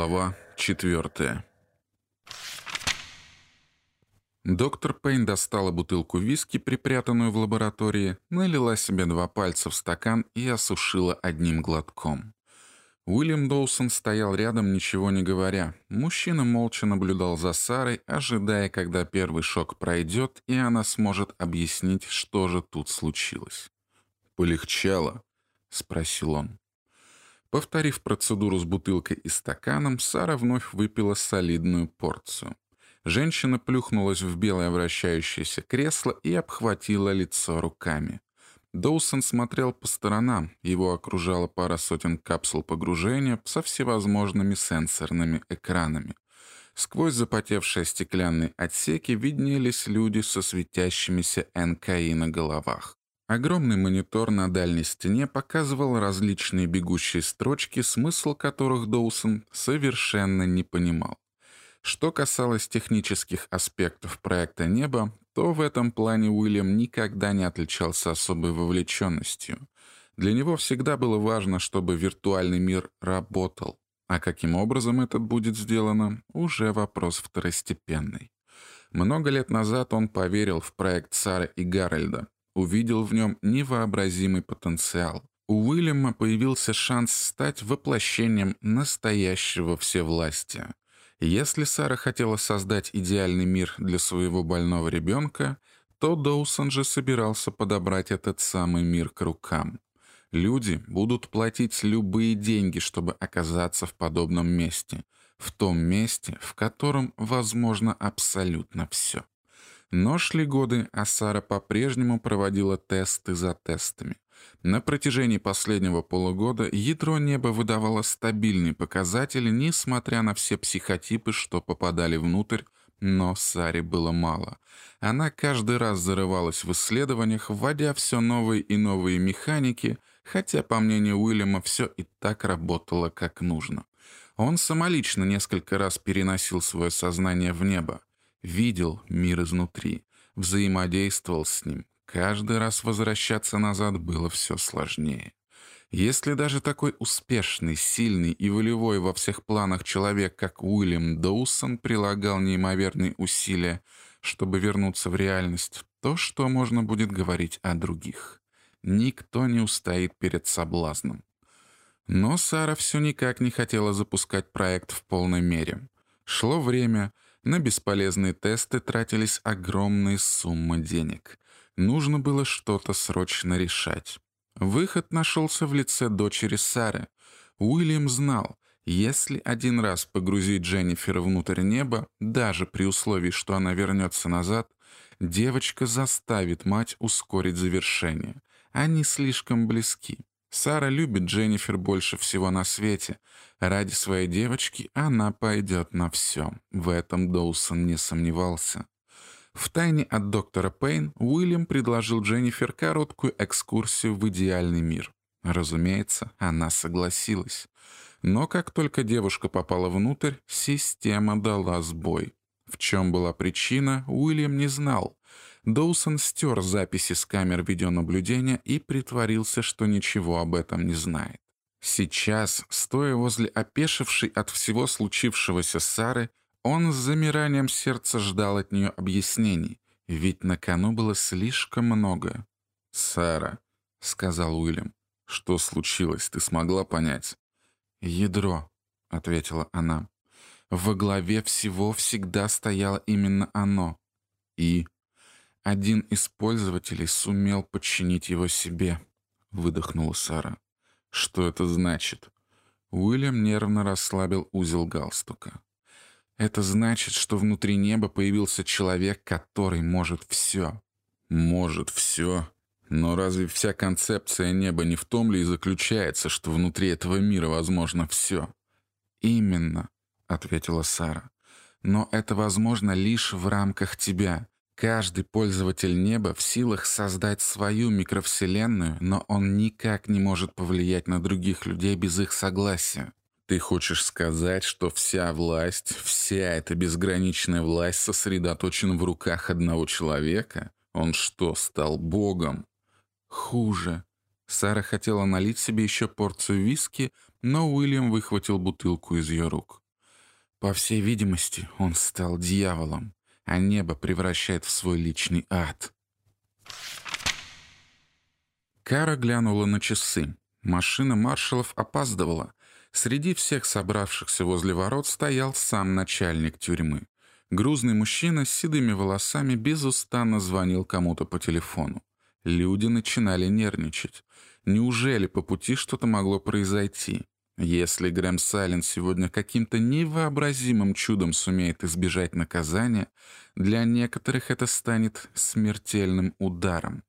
Глава четвертая. Доктор Пейн достала бутылку виски, припрятанную в лаборатории, налила себе два пальца в стакан и осушила одним глотком. Уильям Доусон стоял рядом, ничего не говоря. Мужчина молча наблюдал за Сарой, ожидая, когда первый шок пройдет, и она сможет объяснить, что же тут случилось. «Полегчало?» — спросил он. Повторив процедуру с бутылкой и стаканом, Сара вновь выпила солидную порцию. Женщина плюхнулась в белое вращающееся кресло и обхватила лицо руками. Доусон смотрел по сторонам, его окружала пара сотен капсул погружения со всевозможными сенсорными экранами. Сквозь запотевшие стеклянные отсеки виднелись люди со светящимися НКИ на головах. Огромный монитор на дальней стене показывал различные бегущие строчки, смысл которых Доусон совершенно не понимал. Что касалось технических аспектов проекта «Небо», то в этом плане Уильям никогда не отличался особой вовлеченностью. Для него всегда было важно, чтобы виртуальный мир работал, а каким образом это будет сделано, уже вопрос второстепенный. Много лет назад он поверил в проект Сары и Гарольда, увидел в нем невообразимый потенциал. У Уильяма появился шанс стать воплощением настоящего всевластия. Если Сара хотела создать идеальный мир для своего больного ребенка, то Доусон же собирался подобрать этот самый мир к рукам. Люди будут платить любые деньги, чтобы оказаться в подобном месте, в том месте, в котором возможно абсолютно все. Но шли годы, а Сара по-прежнему проводила тесты за тестами. На протяжении последнего полугода ядро неба выдавало стабильные показатели, несмотря на все психотипы, что попадали внутрь, но Саре было мало. Она каждый раз зарывалась в исследованиях, вводя все новые и новые механики, хотя, по мнению Уильяма, все и так работало как нужно. Он самолично несколько раз переносил свое сознание в небо видел мир изнутри, взаимодействовал с ним. Каждый раз возвращаться назад было все сложнее. Если даже такой успешный, сильный и волевой во всех планах человек, как Уильям Доусон, прилагал неимоверные усилия, чтобы вернуться в реальность, то что можно будет говорить о других? Никто не устоит перед соблазном. Но Сара все никак не хотела запускать проект в полной мере. Шло время, на бесполезные тесты тратились огромные суммы денег. Нужно было что-то срочно решать. Выход нашелся в лице дочери Сары. Уильям знал, если один раз погрузить Дженнифер внутрь неба, даже при условии, что она вернется назад, девочка заставит мать ускорить завершение. Они слишком близки. Сара любит Дженнифер больше всего на свете. Ради своей девочки она пойдет на все. В этом Доусон не сомневался. Втайне от доктора Пейн Уильям предложил Дженнифер короткую экскурсию в идеальный мир. Разумеется, она согласилась. Но как только девушка попала внутрь, система дала сбой. В чем была причина, Уильям не знал. Доусон стер записи с камер видеонаблюдения и притворился, что ничего об этом не знает. Сейчас, стоя возле опешившей от всего случившегося Сары, он с замиранием сердца ждал от нее объяснений, ведь на кону было слишком много. «Сара», — сказал Уильям, — «что случилось, ты смогла понять?» «Ядро», — ответила она. «Во главе всего всегда стояло именно оно. И один из пользователей сумел подчинить его себе, выдохнула Сара. Что это значит? Уильям нервно расслабил узел галстука. Это значит, что внутри неба появился человек, который может все. Может все. Но разве вся концепция неба не в том ли и заключается, что внутри этого мира возможно все? Именно, ответила Сара. Но это возможно лишь в рамках тебя. Каждый пользователь неба в силах создать свою микровселенную, но он никак не может повлиять на других людей без их согласия. Ты хочешь сказать, что вся власть, вся эта безграничная власть сосредоточена в руках одного человека? Он что, стал богом? Хуже, Сара хотела налить себе еще порцию виски, но Уильям выхватил бутылку из ее рук. По всей видимости, он стал дьяволом, а небо превращает в свой личный ад. Кара глянула на часы. Машина маршалов опаздывала. Среди всех собравшихся возле ворот стоял сам начальник тюрьмы. Грузный мужчина с седыми волосами безустанно звонил кому-то по телефону. Люди начинали нервничать. Неужели по пути что-то могло произойти? Если Грэм Сайлен сегодня каким-то невообразимым чудом сумеет избежать наказания, для некоторых это станет смертельным ударом.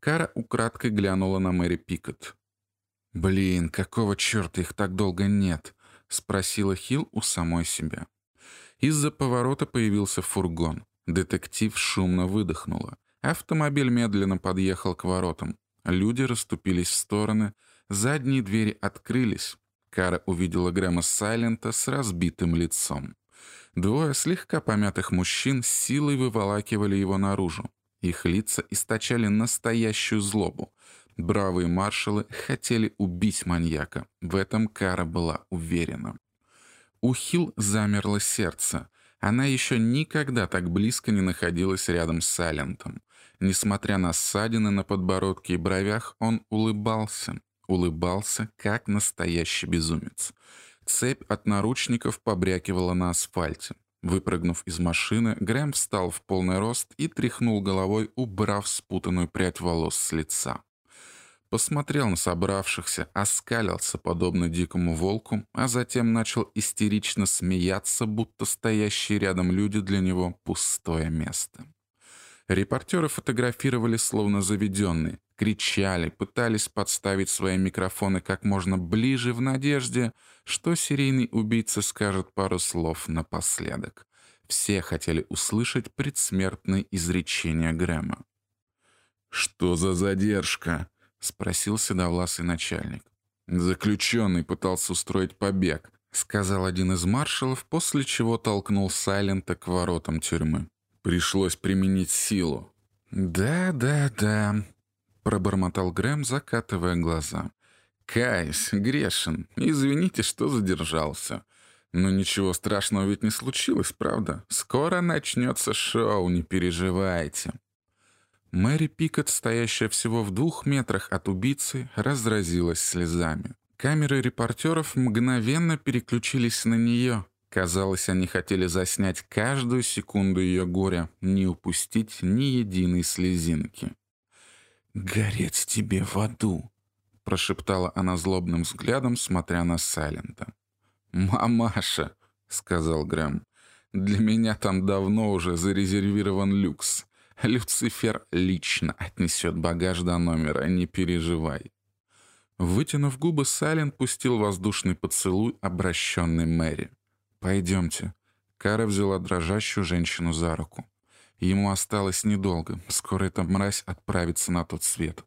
Кара украдкой глянула на Мэри Пикет. «Блин, какого черта их так долго нет?» — спросила Хилл у самой себя. Из-за поворота появился фургон. Детектив шумно выдохнула. Автомобиль медленно подъехал к воротам. Люди расступились в стороны, задние двери открылись. Кара увидела Грэма Сайлента с разбитым лицом. Двое слегка помятых мужчин силой выволакивали его наружу. Их лица источали настоящую злобу. Бравые маршалы хотели убить маньяка. В этом Кара была уверена. У Хил замерло сердце. Она еще никогда так близко не находилась рядом с Сайлентом. Несмотря на ссадины на подбородке и бровях, он улыбался. Улыбался, как настоящий безумец. Цепь от наручников побрякивала на асфальте. Выпрыгнув из машины, Грэм встал в полный рост и тряхнул головой, убрав спутанную прядь волос с лица посмотрел на собравшихся, оскалился, подобно дикому волку, а затем начал истерично смеяться, будто стоящие рядом люди для него пустое место. Репортеры фотографировали словно заведенные, кричали, пытались подставить свои микрофоны как можно ближе в надежде, что серийный убийца скажет пару слов напоследок. Все хотели услышать предсмертные изречения Грэма. «Что за задержка?» — спросил седовласый начальник. «Заключенный пытался устроить побег», — сказал один из маршалов, после чего толкнул Сайлента к воротам тюрьмы. «Пришлось применить силу». «Да, да, да», — пробормотал Грэм, закатывая глаза. «Каюсь, грешен. Извините, что задержался. Но ничего страшного ведь не случилось, правда? Скоро начнется шоу, не переживайте». Мэри Пикет, стоящая всего в двух метрах от убийцы, разразилась слезами. Камеры репортеров мгновенно переключились на нее. Казалось, они хотели заснять каждую секунду ее горя, не упустить ни единой слезинки. «Гореть тебе в аду!» — прошептала она злобным взглядом, смотря на Сайлента. «Мамаша!» — сказал Грэм. «Для меня там давно уже зарезервирован люкс. Люцифер лично отнесет багаж до номера, не переживай». Вытянув губы, Сален пустил воздушный поцелуй, обращенный Мэри. «Пойдемте». Кара взяла дрожащую женщину за руку. Ему осталось недолго. Скоро эта мразь отправится на тот свет.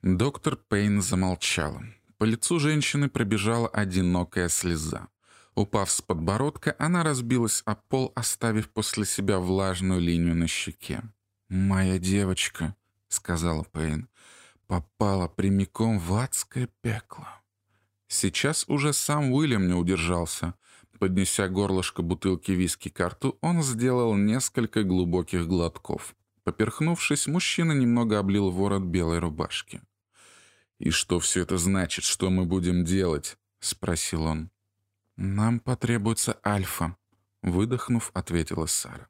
Доктор Пейн замолчала. По лицу женщины пробежала одинокая слеза. Упав с подбородка, она разбилась о пол, оставив после себя влажную линию на щеке. «Моя девочка», — сказала Пейн, — «попала прямиком в адское пекло». Сейчас уже сам Уильям не удержался. Поднеся горлышко бутылки виски к рту, он сделал несколько глубоких глотков. Поперхнувшись, мужчина немного облил ворот белой рубашки. «И что все это значит? Что мы будем делать?» — спросил он. «Нам потребуется Альфа», — выдохнув, ответила Сара.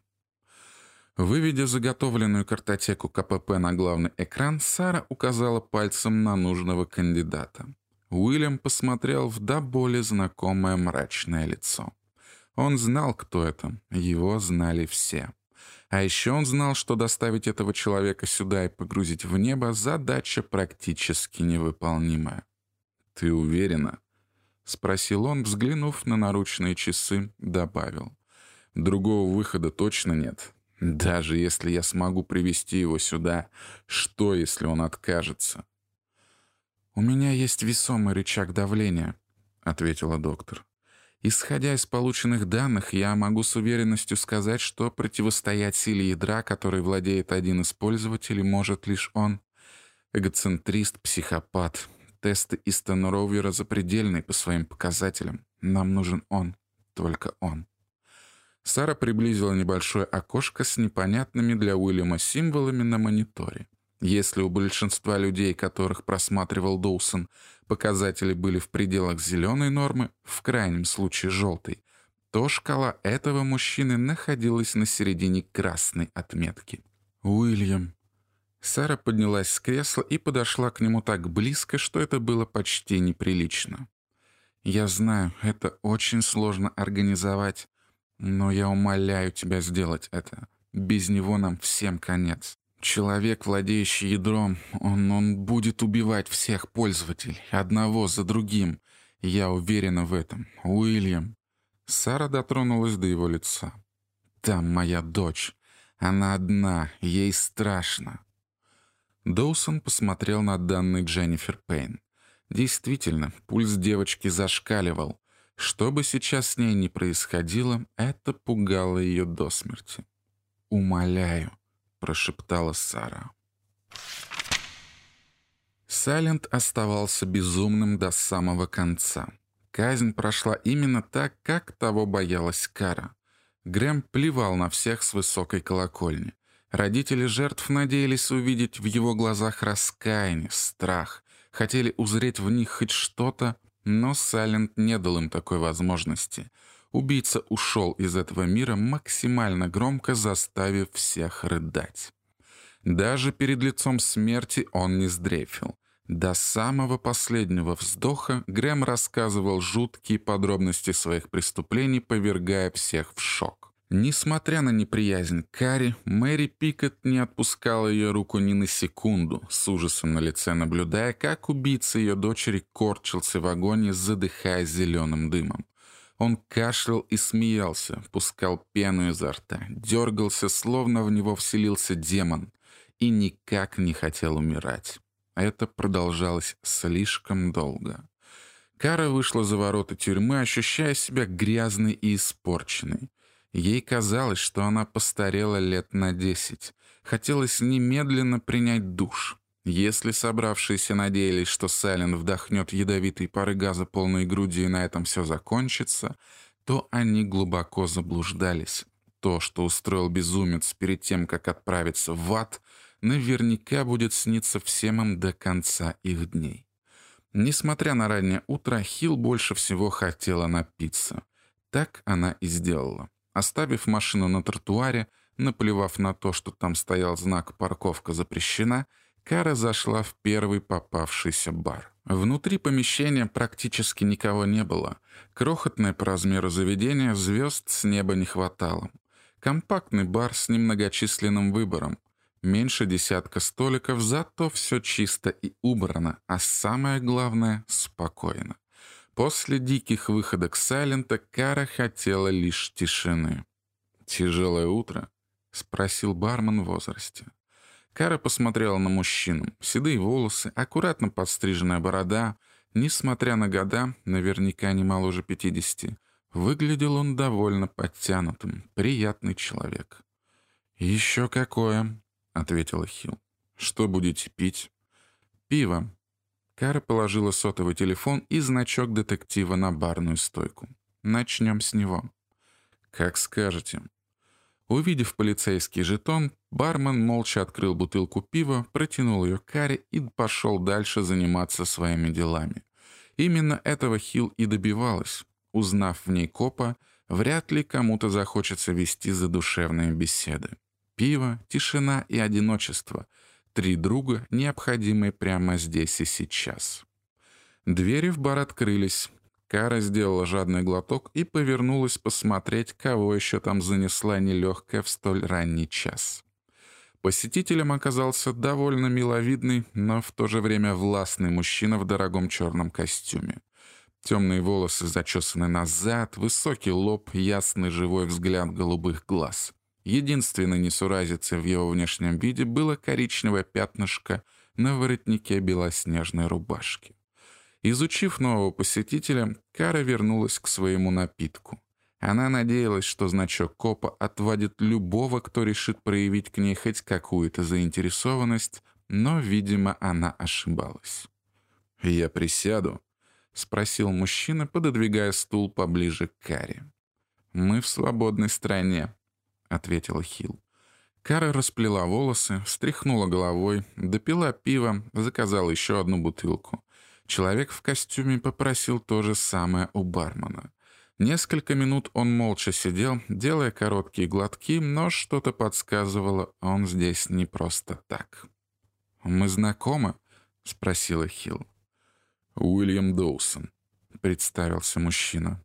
Выведя заготовленную картотеку КПП на главный экран, Сара указала пальцем на нужного кандидата. Уильям посмотрел в до боли знакомое мрачное лицо. Он знал, кто это. Его знали все. А еще он знал, что доставить этого человека сюда и погрузить в небо — задача практически невыполнимая. «Ты уверена?» — спросил он, взглянув на наручные часы, добавил. «Другого выхода точно нет. Даже если я смогу привести его сюда, что, если он откажется?» «У меня есть весомый рычаг давления», — ответила доктор. «Исходя из полученных данных, я могу с уверенностью сказать, что противостоять силе ядра, которой владеет один из пользователей, может лишь он. Эгоцентрист, психопат. Тесты Истона Роувера запредельны по своим показателям. Нам нужен он. Только он. Сара приблизила небольшое окошко с непонятными для Уильяма символами на мониторе. Если у большинства людей, которых просматривал Доусон, показатели были в пределах зеленой нормы, в крайнем случае желтой, то шкала этого мужчины находилась на середине красной отметки. «Уильям». Сара поднялась с кресла и подошла к нему так близко, что это было почти неприлично. «Я знаю, это очень сложно организовать, но я умоляю тебя сделать это. Без него нам всем конец. Человек, владеющий ядром, он, он будет убивать всех пользователей, одного за другим. Я уверена в этом. Уильям. Сара дотронулась до его лица. Там моя дочь. Она одна, ей страшно. Доусон посмотрел на данные Дженнифер Пейн. Действительно, пульс девочки зашкаливал. Что бы сейчас с ней ни происходило, это пугало ее до смерти. «Умоляю», прошептала Сара. Сайлент оставался безумным до самого конца. Казнь прошла именно так, как того боялась Кара. Грэм плевал на всех с высокой колокольни. Родители жертв надеялись увидеть в его глазах раскаяние, страх, хотели узреть в них хоть что-то, но Сайлент не дал им такой возможности. Убийца ушел из этого мира, максимально громко заставив всех рыдать. Даже перед лицом смерти он не сдрефил. До самого последнего вздоха Грэм рассказывал жуткие подробности своих преступлений, повергая всех в шок. Несмотря на неприязнь Кари, Мэри Пикет не отпускала ее руку ни на секунду, с ужасом на лице наблюдая, как убийца ее дочери корчился в агонии, задыхаясь зеленым дымом. Он кашлял и смеялся, пускал пену изо рта, дергался, словно в него вселился демон, и никак не хотел умирать. Это продолжалось слишком долго. Кара вышла за ворота тюрьмы, ощущая себя грязной и испорченной. Ей казалось, что она постарела лет на десять. Хотелось немедленно принять душ. Если собравшиеся надеялись, что Сайлен вдохнет ядовитые пары газа полной груди и на этом все закончится, то они глубоко заблуждались. То, что устроил безумец перед тем, как отправиться в ад, наверняка будет сниться всем им до конца их дней. Несмотря на раннее утро, Хилл больше всего хотела напиться. Так она и сделала. Оставив машину на тротуаре, наплевав на то, что там стоял знак «Парковка запрещена», Кара зашла в первый попавшийся бар. Внутри помещения практически никого не было. Крохотное по размеру заведение звезд с неба не хватало. Компактный бар с немногочисленным выбором. Меньше десятка столиков, зато все чисто и убрано, а самое главное — спокойно. После диких выходок Сайлента Кара хотела лишь тишины. «Тяжелое утро?» — спросил бармен в возрасте. Кара посмотрела на мужчину. Седые волосы, аккуратно подстриженная борода. Несмотря на года, наверняка не моложе пятидесяти, выглядел он довольно подтянутым. Приятный человек. «Еще какое», — ответила Хилл. «Что будете пить?» «Пиво». Кара положила сотовый телефон и значок детектива на барную стойку. «Начнем с него». «Как скажете». Увидев полицейский жетон, бармен молча открыл бутылку пива, протянул ее Каре и пошел дальше заниматься своими делами. Именно этого Хилл и добивалась. Узнав в ней копа, вряд ли кому-то захочется вести задушевные беседы. Пиво, тишина и одиночество — три друга, необходимые прямо здесь и сейчас. Двери в бар открылись, Кара сделала жадный глоток и повернулась посмотреть, кого еще там занесла нелегкая в столь ранний час. Посетителем оказался довольно миловидный, но в то же время властный мужчина в дорогом черном костюме. Темные волосы зачесаны назад, высокий лоб, ясный живой взгляд голубых глаз. Единственной несуразицей в его внешнем виде было коричневое пятнышко на воротнике белоснежной рубашки. Изучив нового посетителя, Кара вернулась к своему напитку. Она надеялась, что значок копа отвадит любого, кто решит проявить к ней хоть какую-то заинтересованность, но, видимо, она ошибалась. «Я присяду?» — спросил мужчина, пододвигая стул поближе к Каре. «Мы в свободной стране», — ответила Хилл. Кара расплела волосы, встряхнула головой, допила пиво, заказала еще одну бутылку. Человек в костюме попросил то же самое у бармена. Несколько минут он молча сидел, делая короткие глотки, но что-то подсказывало, он здесь не просто так. «Мы знакомы?» — спросила Хилл. «Уильям Доусон», — представился мужчина.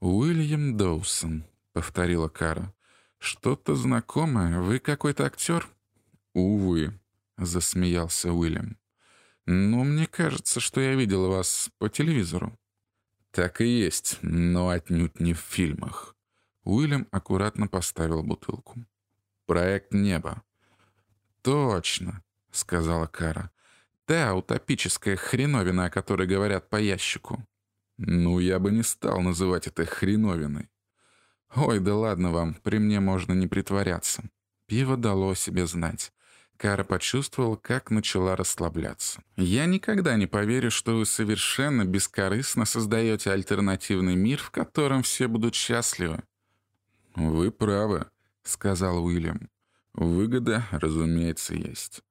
«Уильям Доусон», — повторила Кара. «Что-то знакомое. Вы какой-то актер?» «Увы», — засмеялся Уильям. «Ну, мне кажется, что я видел вас по телевизору». «Так и есть, но отнюдь не в фильмах». Уильям аккуратно поставил бутылку. «Проект «Небо». «Точно», — сказала Кара. «Та утопическая хреновина, о которой говорят по ящику». «Ну, я бы не стал называть это хреновиной». «Ой, да ладно вам, при мне можно не притворяться». Пиво дало себе знать. Кара почувствовала, как начала расслабляться. «Я никогда не поверю, что вы совершенно бескорыстно создаете альтернативный мир, в котором все будут счастливы». «Вы правы», — сказал Уильям. «Выгода, разумеется, есть».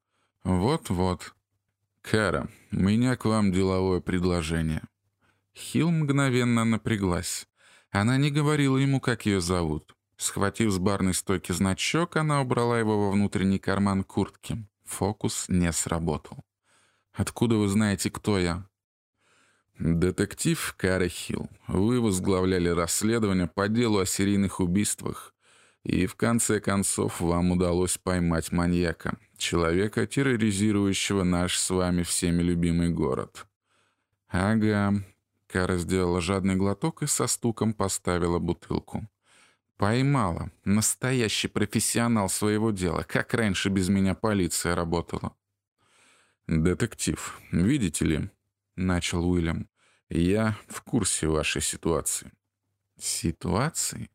«Вот-вот». «Кара, у меня к вам деловое предложение». Хилл мгновенно напряглась. Она не говорила ему, как ее зовут. Схватив с барной стойки значок, она убрала его во внутренний карман куртки. Фокус не сработал. «Откуда вы знаете, кто я?» «Детектив Кара Хилл. Вы возглавляли расследование по делу о серийных убийствах, и в конце концов вам удалось поймать маньяка, человека, терроризирующего наш с вами всеми любимый город». «Ага». Кара сделала жадный глоток и со стуком поставила бутылку. Поймала. Настоящий профессионал своего дела. Как раньше без меня полиция работала. «Детектив, видите ли?» — начал Уильям. «Я в курсе вашей ситуации». «Ситуации?»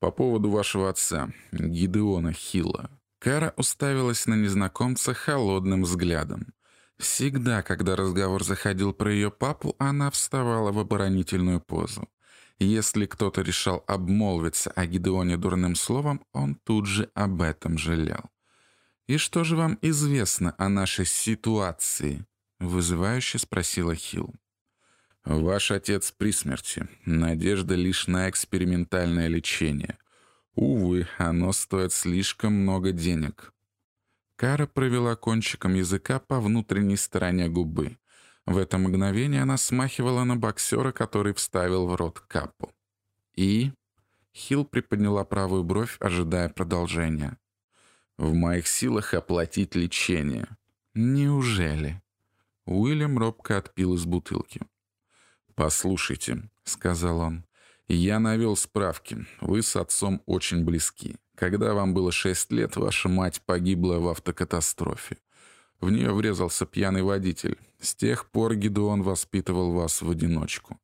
«По поводу вашего отца, Гидеона Хилла». Кара уставилась на незнакомца холодным взглядом. Всегда, когда разговор заходил про ее папу, она вставала в оборонительную позу. Если кто-то решал обмолвиться о Гидеоне дурным словом, он тут же об этом жалел. «И что же вам известно о нашей ситуации?» — вызывающе спросила Хилл. «Ваш отец при смерти. Надежда лишь на экспериментальное лечение. Увы, оно стоит слишком много денег». Кара провела кончиком языка по внутренней стороне губы. В это мгновение она смахивала на боксера, который вставил в рот капу. И... Хилл приподняла правую бровь, ожидая продолжения. «В моих силах оплатить лечение». «Неужели?» Уильям робко отпил из бутылки. «Послушайте», — сказал он, — «я навел справки. Вы с отцом очень близки. Когда вам было шесть лет, ваша мать погибла в автокатастрофе. В нее врезался пьяный водитель. С тех пор Гидеон воспитывал вас в одиночку.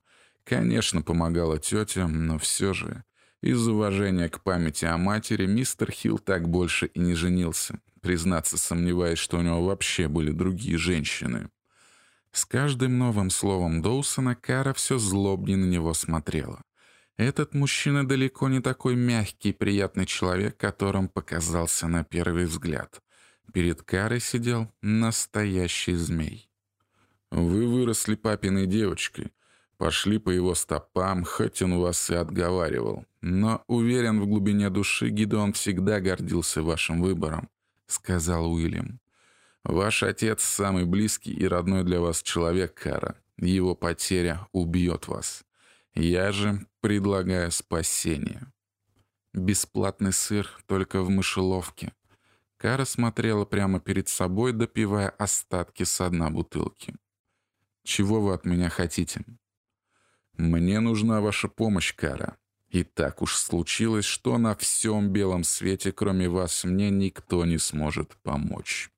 Конечно, помогала тетя, но все же... Из уважения к памяти о матери мистер Хилл так больше и не женился. Признаться, сомневаясь, что у него вообще были другие женщины. С каждым новым словом Доусона Кара все злобнее на него смотрела. Этот мужчина далеко не такой мягкий и приятный человек, которым показался на первый взгляд. Перед Карой сидел настоящий змей. «Вы выросли папиной девочкой, пошли по его стопам, хоть он вас и отговаривал. Но, уверен, в глубине души Гидеон всегда гордился вашим выбором», — сказал Уильям. «Ваш отец — самый близкий и родной для вас человек, Кара. Его потеря убьет вас. Я же предлагаю спасение». Бесплатный сыр только в мышеловке, Кара смотрела прямо перед собой, допивая остатки с дна бутылки. «Чего вы от меня хотите?» «Мне нужна ваша помощь, Кара. И так уж случилось, что на всем белом свете, кроме вас, мне никто не сможет помочь».